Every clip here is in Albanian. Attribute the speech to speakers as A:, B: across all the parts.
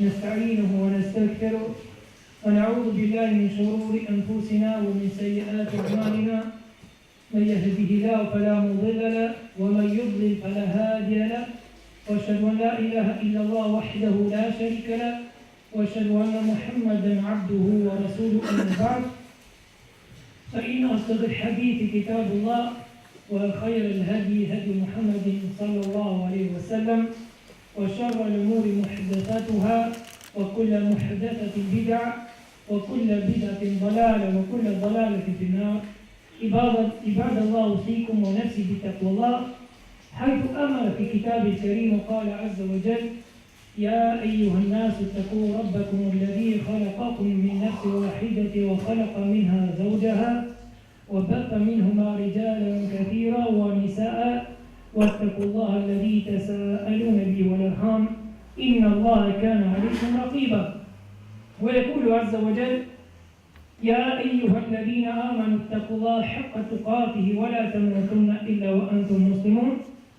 A: نستعينه ونستغفره ونعوذ بالله من شرور أنفسنا ومن سيئات أعمالنا من يهده الله فلا مضل له ومن يضلل فلا هادي له واشهد ان لا اله الا الله وحده لا شريك له واشهد ان محمدا عبده ورسوله اما بعد فان اصدق الحديث كتاب الله وخير الهدي هدي محمد صلى الله عليه وسلم وشر الامور محدثاتها وكل محدثه بدعه وكل بدعة ضلالة وكل ضلالة في النار عباد عباد الله فيكم ونفسي بتقوى الله حيث أمر في كتابه الكريم وقال عز وجل يا أيها الناس اتقوا ربكم الذي خلقكم من نفس واحدة وخلق منها زوجها وبث منهما رجالا كثيرا ونساء واتقوا الله الذي تساءلون به والأرحام إن الله كان عليكم رقيبا ويقول عز وجل يا ايها الذين امنوا اتقوا الله حق تقاته ولا تموتن الا وانتم مسلمون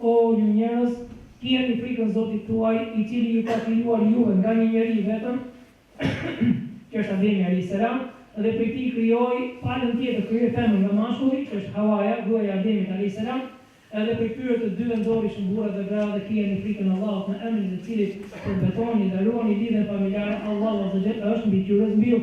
A: O ju njerëz, kijeni frikën Zotit tuaj, i cili ju ka krijuar juve nga një njeri i vetëm, që është Ademi alejhi selam, dhe prej tij krijoi palën tjetër, krijoi femrën nga mashkulli, që është Hawaja, gruaja e Ademit alejhi selam, edhe prej këtyre të dyve nxori shumë burra dhe gra dhe kijani frikën Allahut në emrin e të cilit përbetoheni dhe ruani lidhjen familjare, Allahu azza xhel është mbikëqyrës mbi ju.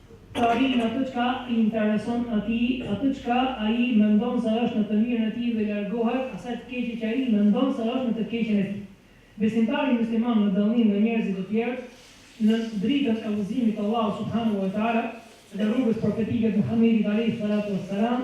A: të arrijë atë çka i intereson atij, atë çka ai mendon se është në të mirën e tij dhe largohet asaj të keqe që ai mendon se është në të keqen e tij. Besimtari musliman në dallim nga njerëzit e tjerë nën dritën e udhëzimit të Allahut subhanahu wa ta'ala dhe rrugës profetike të Muhamedit alejhi salatu was salam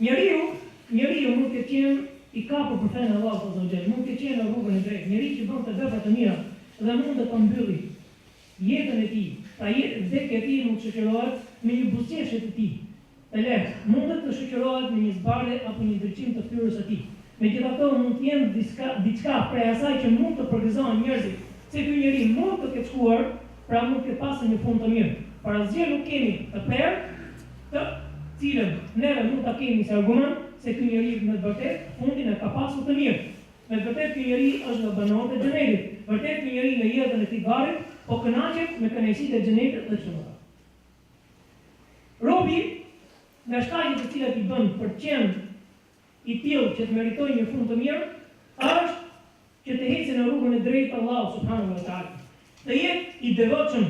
A: Njeriu, njeriu mund të ketë qenë i kapur për fenë e Allahut azza wa xhell, mund të ketë qenë në rrugën e drejtë, njeri që bënte vepra të mira dhe mund të përmbylli jetën e tij, pra vdekja e tij mund të shoqërohet me një buzëqeshje të tij të lehtë, mundet të shoqërohet me një zbardhje apo një ndriçim të fytyrës së tij. Megjithëse ato mund të jenë diçka, diçka prej asaj që mund të përgëzon njerëzit se ky njeri mund të ketë shkuar Pra mund të ketë pas një fund të mirë. Por asgjë nuk kemi të prerë, të cilën neve mund ta kemi si argument se ky njeri me të vërtetë fundin e ka pasur të mirë. Me të vërtetë ky njeri është nga banorët e xhenetit. Vërtet ky njeri në jetën e tij në varr po kënaqet me kënaqësitë e xhenetit dhe kështu me radhë. Robi nga shkaqet të cilat i bën për të qenë i tillë që të meritojë një fund të mirë është që të ecë në rrugën e drejtë të Allahut subhanahu wa ta'ala, të jetë i devotshëm,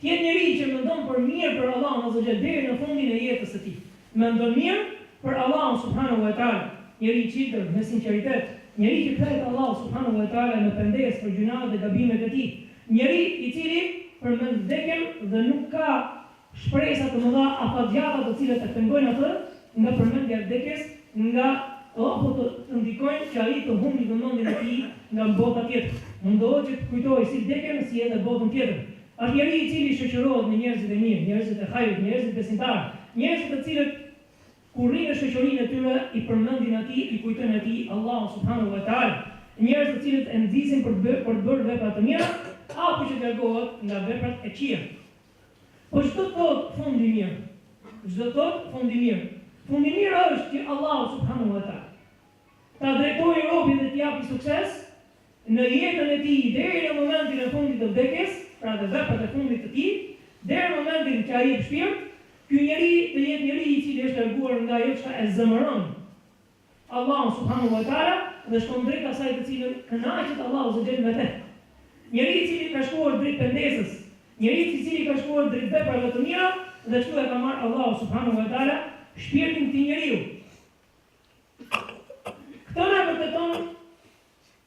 A: të jetë njeri që mendon për mirë për Allahun azza wa jall deri në fundin e jetës së tij. Mendon mirë për Allahun subhanahu wa ta'ala, njeri i çiltër, me sinqeritet, njeri që kthehet te Allahu subhanahu wa ta'ala me pendesë për gjynahët dhe gabimet e tij, njeri i cili përmend vdekjen dhe nuk ka Shpresa të mëdha afatgjata të cilat e pengojnë atë nga përmendja e vdekjes nga apo të ndikojnë që ai të humbi vëmendjen e tij nga bota tjetër. Mundohet që të kujtojë si vdekjen si edhe botën tjetër. Është njeri i cili shoqërohet me njerëzit e mirë, njerëzit e hajrit, njerëzit besimtarë, njerëzit të cilët kur rri në shoqërinë e tyre i përmendin atij, i kujtojnë atij Allahun subhanehu ve teala, njerëz të cilët e nxisin për të bërë vepra të mira apo që të largohet nga veprat e këqija. Po ç'do të thotë fundi i mirë ç'do të thotë fundi i mirë fundi i mirë është që Allahu subhanu wa ta ta drejtojë robin dhe t'i japi sukses në jetën e tij deri në momentin e fundit të vdekjes pra dhe veprat e fundit të tij deri në momentin që ai jep shpirt ky njeri të jetë njeri i cili është larguar nga ajo çka e zemëron Allahun subhanahu wa ta'ala dhe shkon drejt asaj të cilën kënaqet Allahu azza wa jall me te. Njeriu i cili ka shkuar drejt pendesës, njeriu i cili ka shkuar drejt veprave të mira dhe kështu e ka marrë Allahu subhanahu wa ta'ala shpirtin këtij njeriu. Këto na vërteton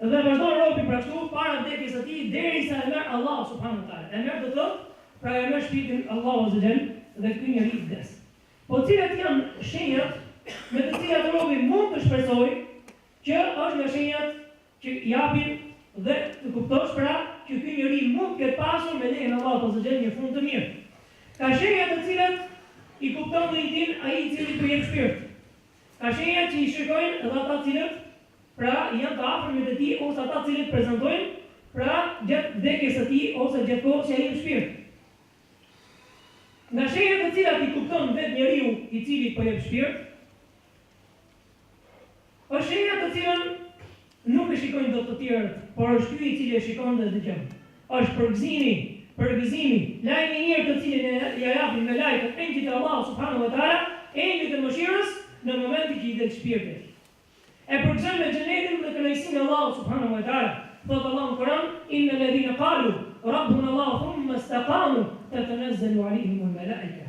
A: Dhe vazhdon robi pra këtu para vdekjes së tij deri sa e merr Allahu subhanu teala. E merr do të thotë, pra ja merr shpirtin Allahu azza wa xhel dhe ky njeri vdes. Po cilat janë shenjat me të cilat robi mund të shpresojë që është nga shenjat që japin dhe të kuptosh pra që ky njeri mund të ketë pasur me lejen e Allahut azza wa xhel një fund të mirë. Ka shenja të cilat i kupton vetëm ai i cili po jep shpirt. Ka shenja që i shikojnë edhe ata të cilët, pra, janë të afërmit e tij ose ata të cilët prezantojnë, pra, gjatë vdekjes së tij ose gjatë kohës që ai jep shpirt. Nga shenjat të cilat i kupton vetë njeriu i cili po jep shpirt, është shenja të cilën, Nuk e shikojnë dot të tjerët, por është ky i cili e shikon dhe dëgjon. Është përgëzimi, përgëzimi, lajmi i mirë të cilin ia japin melajkët, engjëjt e Allahut subhanahu wa ta'ala, engjëjt e mëshirës, në momentin që i del shpirti atij. E përgëzojnë me xhenetin dhe kënaqësinë e Allahut subhanahu wa ta'ala. Thotë Allahu në Kur'an, Inna ledhina qalu, Rabbuna Allahu, thumma staqamu, tatanazzalu alejhimul melajke.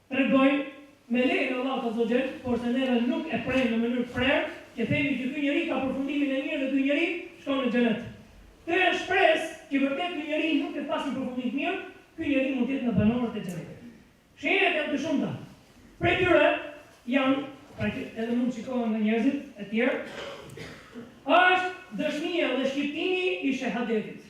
A: Tregojnë, me lejen e Allahut azza wa xhel, porse neve nuk e presim në mënyrë të prerë, që themi që ky njeri ka përfundimin e mirë dhe ky njeri shkon në xhenet. Po ka shpresë që vërtet ky njeri mund të ketë pas një përfundim të mirë, ky njeri mund të jetë nga banorët e xhenetit. Shenjat janë të shumta. Prej tyre janë, pra që edhe mund të shikohen nga njerëzit e tjerë, është dëshmia dhe shqiptimi i shehadetit.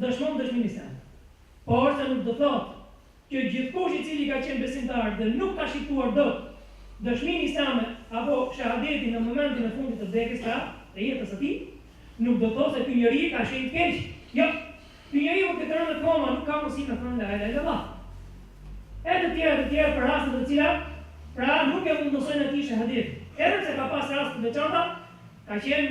A: Dëshmon dëshminë islame. Porse nuk do thotë që gjithkush i cili ka qenë besimtar dhe nuk ka shqiptuar dot dëshminë islame apo shahadetin në momentin e fundit të vdekjes pra të jetës së tij, nuk do thotë se ky njeri ka shenjë të keq. Jo. Ky njeri mund të ketë rënë në koma nuk ka mundësi me thënë la ila ila llah. E të tjera e të tjera për raste të cilat pra nuk e mundësojnë atij shahadetin. Edhe pse ka pas raste të veçanta, ka qenë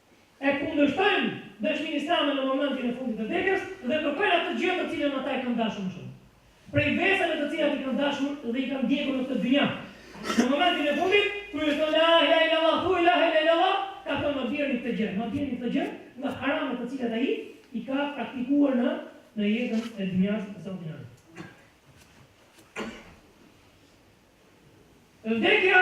A: e kundërshtojnë dëshminë islame në momentin e fundit të vdekjes dhe kërkojnë atë gjë të cilën ata e kanë dashur më shumë prej veseve të cilat i kanë dashur dhe i kanë ndjekur në këtë dynja. Në momentin e fundit, kur ju thonë la ilahe illallah, thuj la ilahe illallah, ka thënë ma bjerni këtë gjë, ma bjerni këtë gjë nga haramet të cilat ai i ka praktikuar në në jetën e dynjasë së kësaj dynjaje. Vdekja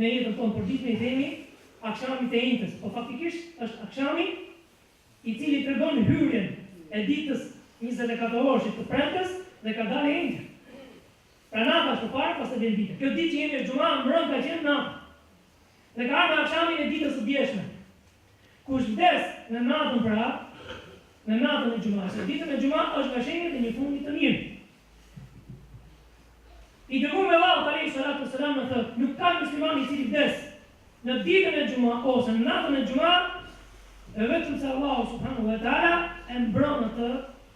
A: Ne jetën tonë të përditshme i themi akshami i të enjtes, por faktikisht është akshami i cili tregon hyrjen e ditës njëzet e katër orësh të së premtes dhe ka dalë e enjtja. Pra nata është e para, pastaj vjen dita. Kjo ditë që jemi është xhuma, mbrëmë ka qenë nata. Dhe ka ardhur në akshamin e ditës së djeshme. Kush vdes në natën pra, në natën e xhumasë, ditën e xhumasë është nga shenjat e një fundi të mirë. I dërguari i Allahut alejhi salatu wa selam na thotë, nuk ka musliman i cili vdes në ditën e xhuma ose në natën e xhuma veçse Allahu subhanahu wa taala e mbron atë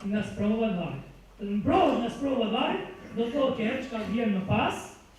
A: nga sprova e varrit. Të mbrohesh nga sprova e varrit do të thotë që ajo çka vjen më pas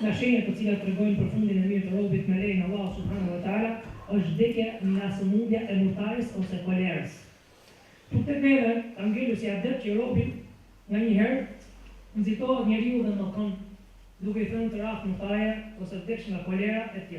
A: Nga shenjat të cilat tregojnë për fundin e mirë të robit me lejen e Allahut subhanahu wa taala është vdekja nga sëmundja e murtajës ose kolerës. Por te ne ka ngelur si adet që robi nganjëherë nxitohet njeriu dhe mallkon duke i thënë të rëntë murtaja ose vdeksh nga kolera etj.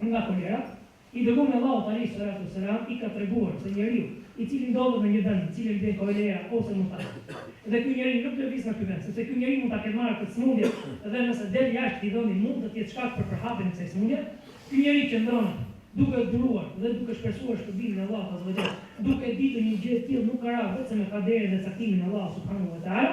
A: Nga kolera, i dërguari i Allahut alejhi salatu ue selam i ka treguar se njeriu i cili ndodhet në një vend në të cilin bie kolera ose murtaja dhe ky njeri nuk lëviz nga ky vend sepse ky njeri mund ta ketë marrë këtë sëmundje dhe nëse del jashtë këtij vendi mund të jetë shkak për përhapjen e kësaj sëmundjeje, ky njeri qëndron duke duruar dhe duke shpresuar shpërblimin e Allahut azza wa jall duke ditur një gjë e tillë nuk ka ra veçse me kaderin dhe caktimin e Allahut subhanu wa taala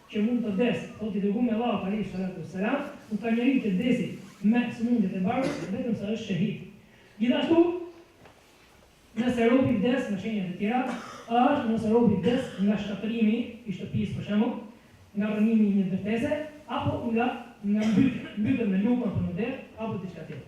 A: që mund të vdes, thotë i dërguari i Allahut alejhi salatu ue selam, nuk ka njeri që vdes me sëmundjet e barkut vetëm se është shehid. Gjithashtu, nëse robi vdes nga shenjat e tjera është nëse robi vdes nga shkatërrimi i shtëpisë për shembull, nga rrënimi i një ndërtese apo nga nga mbytja, mbytet në lumë apo në det apo diçka tjetër.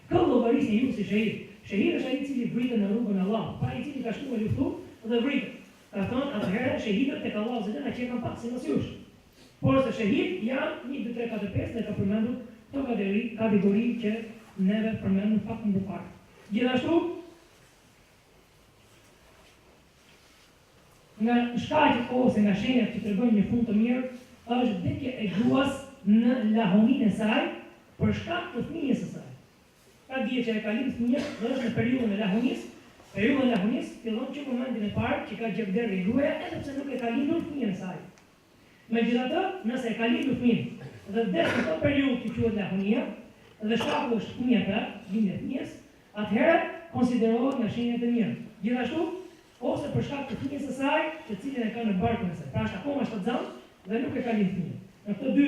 A: Kë llogarisni ju si shehid. Shehid është ai i cili vritet në rrugën e Allahut, pra i cili ka shkuar në luftë dhe vritet. Ka thënë, Atëherë, shehidët tek Allahu azza wa xhel na qenkan pak sipas jush. Por se shehid janë, një, dy, tre, katër, pesë dhe ka përmendur këto kategori, kategori që neve përmendëm pak më përpara. Gjithashtu. Nga shkaqet ose nga shenjat që tregojnë një fund të mirë është vdekja e gruas në lehoninë e saj për shkak të fëmijës së saj. Pra dihet që ajo ka lindë fëmijën dhe është në periudhën e lehonisë. Periudha e lehonisë fillon që momentin e parë që ka gjakderdhje gruaja edhe pse nuk e ka lindur fëmijën e saj. Megjithatë, nëse e ka lindur fëmijën dhe vdes në këtë periudhë që quhet lehonia dhe shkaku është fëmija pra, lindja e fëmijës, atëherë konsiderohet nga shenjat e mira. Gjithashtu, ose për shkak të fëmijës së saj, të cilin e ka në barkun e saj, pra është akoma shtatzënë dhe nuk e ka lind fëmijën. Në këto dy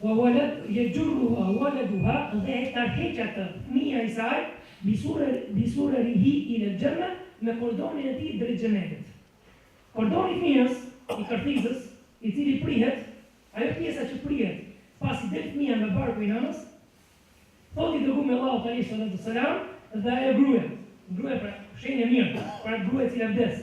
A: Wa walad yajurruha waladuha dhe e tërheq atë, fëmija i saj, bi surarihi ila al jannah me kordonin e tij drejt xhenetit. Kordoni i fëmijës, i kërthizës, i cili pritet, ajo pjesa që pritet pasi del fëmija nga barku i nënës, thotë i dërgumi i Allahut alejhi salatu wassalam, dhe ajo gruaja, gruaja pra shenjë e mirë për atë grua e cila vdes,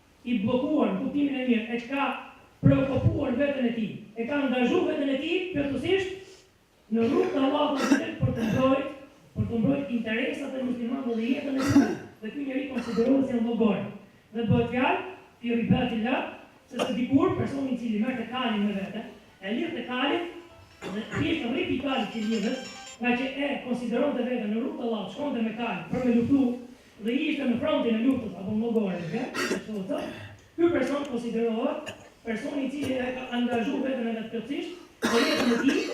A: i bllokuar në kuptimin e mirë e ka preokupuar veten e tij, e ka angazhu veten e tij plotësisht në rrugë të Allahut azza wa xhel për të mbrojt për të mbrojt interesat e muslimanëve dhe jetën e tyre dhe ky njeri konsiderohet si në llogore dhe bëhet fjalë fi ribat illah se se dikur personi i cili merrte kalin me vete e lidhte kalin dhe thjesht rripi i kalit që lidhet ngaqë e konsideronte veten në rrugë të Allahut shkonte me kal për me luftu dhe ishte në frontin e luftës apo në llogore, siç thuhet sot, ky person konsiderohet personi i cili e ka angazhu veten e vet plotësisht për jetën e tij,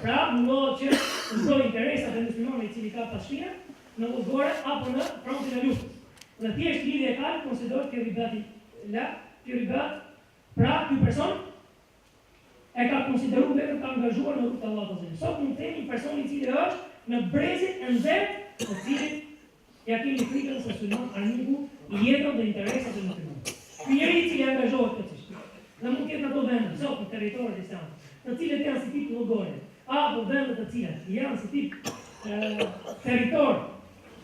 A: pra mundohet që të mbrojë interesat e muslimanëve të cilët i ka pas shpine, në llogore apo në frontin e luftës. Dhe thjesht lidhja e kalit konsiderohet fi ribatillah fi ribat, pra ky person e ka konsideru veten të angazhuar në rrugë të Allahut Azza wa Jell. Sot mund të themi personi i cili është në brezin e nxehtë të cilit ja kemi frikën se sulmon armiku jetën dhe interesat e muslimanëve. Ky njeri i cili angazhohet plotësisht dhe mund të jetë në ato vende, sot në territoret islame, të cilet janë si tip llogore, apo vende të cilat janë si tip territor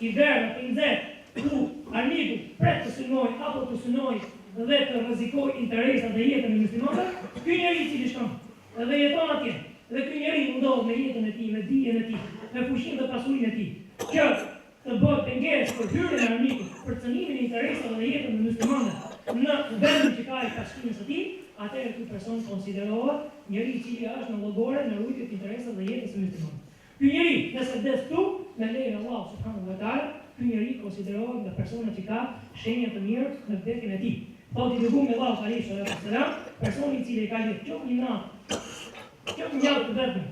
A: I verdhë, i nxehtë, ku armiku pret të synojë apo të synojë dhe të rrezikojë interesat dhe jetën e myslimanëve, ky njeri i cili shkon dhe jeton atje, dhe ky njeri mundohet me jetën e tij, me dijen e tij, me fuqinë dhe pasurinë e tij, që të bëhet pengesë për hyrjen e armikut, për cënimin e interesave dhe jetën e myslimanëve në vendin që ka ai pas shpinës së tij, atëherë ky person konsiderohet njeri i cili është në llogore, në rujtje të interesave dhe jetës së myslimanëve. Ky njeri, nëse vdes këtu, me lejen e Allahut subhanahu wa ta'ala, ky njeri konsiderohet nga personat që ka shenja të mira në vdekjen e tij. Thotë i dërgumi i Allahut alejhi salatu wa selam, personi i cili e ka lidhë qoftë një natë, qoftë një javë të vetme,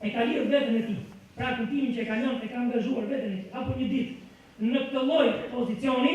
A: e ka lidhur veten e tij, pra në kuptimin që e ka lënë, e ka angazhuar veten e tij, apo një ditë, në këtë lloj pozicioni,